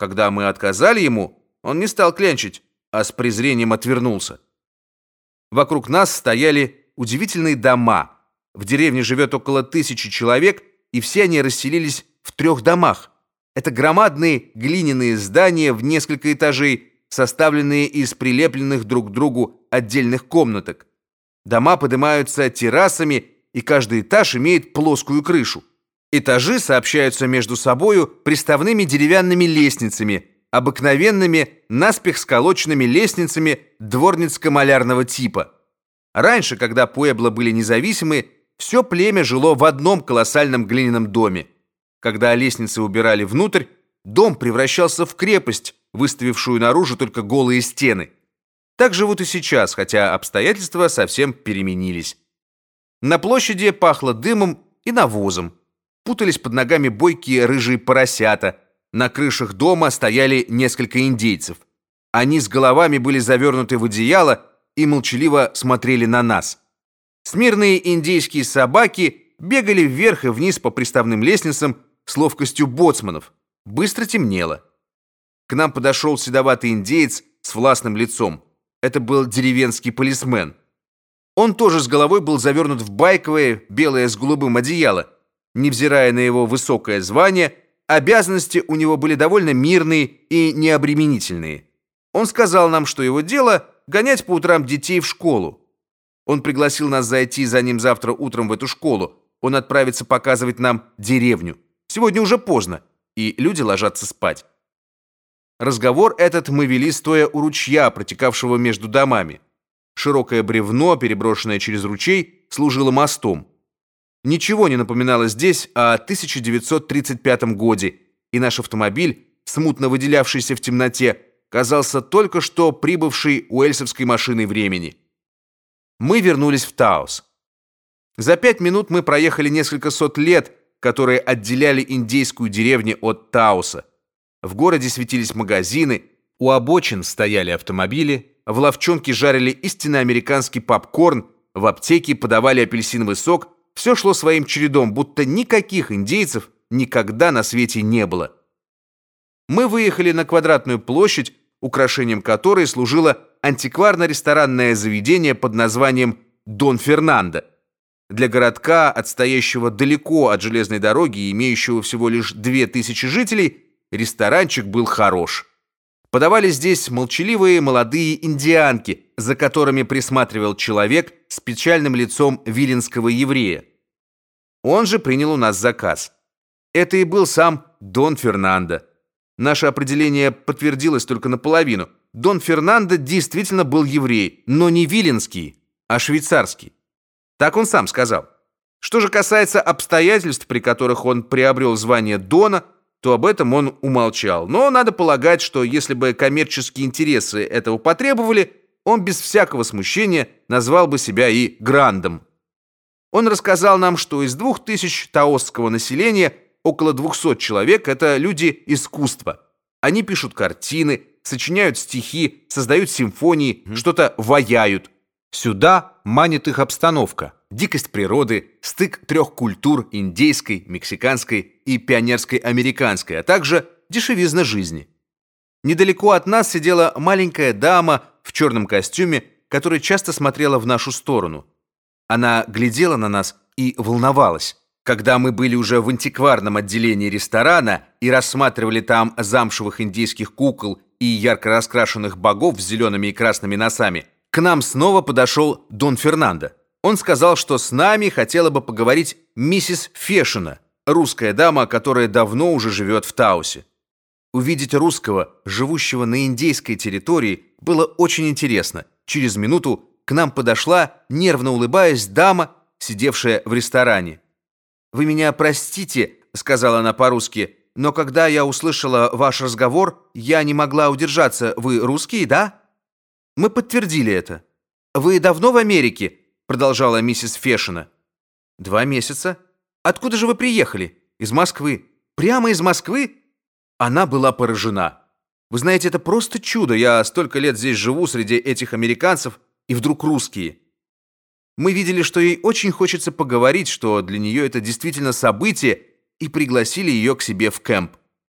Когда мы отказали ему, он не стал клянчить, а с презрением отвернулся. Вокруг нас стояли удивительные дома. В деревне живет около тысячи человек, и все они расселились в трех домах. Это громадные глиняные здания в несколько этажей, составленные из прилепленных друг к другу отдельных комнаток. Дома поднимаются террасами, и каждый этаж имеет плоскую крышу. Этажи сообщаются между собою приставными деревянными лестницами, обыкновенными наспех сколоченными лестницами дворницко-малярного типа. Раньше, когда Пуэбло были независимы, все племя жило в одном колоссальном глиняном доме. Когда лестницы убирали внутрь, дом превращался в крепость, выставившую наружу только голые стены. Так живут и сейчас, хотя обстоятельства совсем переменились. На площади пахло дымом и навозом. Путались под ногами бойкие рыжие поросята. На крышах дома стояли несколько индейцев. Они с головами были завернуты в одеяло и молчаливо смотрели на нас. Смирные индейские собаки бегали вверх и вниз по приставным лестницам с ловкостью боцманов. Быстро темнело. К нам подошел седоватый индеец с властным лицом. Это был деревенский полисмен. Он тоже с головой был завернут в байковое белое с голубым одеяло. Невзирая на его высокое звание, обязанности у него были довольно мирные и необременительные. Он сказал нам, что его дело гонять по утрам детей в школу. Он пригласил нас зайти за ним завтра утром в эту школу. Он отправится показывать нам деревню. Сегодня уже поздно, и люди ложатся спать. Разговор этот мы вели стоя у ручья, протекавшего между домами. Широкое бревно, переброшенное через ручей, служило мостом. Ничего не напоминало здесь о 1935 годе, и наш автомобиль, смутно выделявшийся в темноте, казался только что прибывшей уэльсовской машиной времени. Мы вернулись в Таос. За пять минут мы проехали несколько сот лет, которые отделяли индейскую деревню от Таоса. В городе светились магазины, у обочин стояли автомобили, в ловчонке жарили истинно американский попкорн, в аптеке подавали апельсиновый сок, все шло своим чередом, будто никаких индейцев никогда на свете не было. Мы выехали на квадратную площадь, украшением которой служило антикварно-ресторанное заведение под названием «Дон Фернандо». Для городка, отстоящего далеко от железной дороги и имеющего всего лишь две тысячи жителей, ресторанчик был хорош. Подавали здесь молчаливые молодые индианки, за которыми присматривал человек с печальным лицом виленского еврея. Он же принял у нас заказ. Это и был сам Дон Фернандо. Наше определение подтвердилось только наполовину. Дон Фернандо действительно был еврей, но не виленский, а швейцарский. Так он сам сказал. Что же касается обстоятельств, при которых он приобрел звание Дона, то об этом он умолчал. Но надо полагать, что если бы коммерческие интересы этого потребовали, он без всякого смущения назвал бы себя и грандом. Он рассказал нам, что из двух тысяч таосского населения около 200 человек – это люди искусства. Они пишут картины, сочиняют стихи, создают симфонии, что-то ваяют. Сюда манит их обстановка, дикость природы, стык трех культур – индейской, мексиканской и пионерской американской, а также дешевизна жизни. Недалеко от нас сидела маленькая дама в черном костюме, которая часто смотрела в нашу сторону. Она глядела на нас и волновалась. Когда мы были уже в антикварном отделении ресторана и рассматривали там замшевых индийских кукол и ярко раскрашенных богов с зелеными и красными носами, к нам снова подошел Дон Фернандо. Он сказал, что с нами хотела бы поговорить миссис Фешина, русская дама, которая давно уже живет в Таусе. Увидеть русского, живущего на индейской территории, было очень интересно. Через минуту к нам подошла, нервно улыбаясь, дама, сидевшая в ресторане. «Вы меня простите», — сказала она по-русски, «но когда я услышала ваш разговор, я не могла удержаться. Вы русские, да?» Мы подтвердили это. «Вы давно в Америке?» — продолжала миссис Фешина. «Два месяца. Откуда же вы приехали? Из Москвы. Прямо из Москвы?» Она была поражена. «Вы знаете, это просто чудо. Я столько лет здесь живу среди этих американцев, и вдруг русские». Мы видели, что ей очень хочется поговорить, что для нее это действительно событие, и пригласили ее к себе в кемп.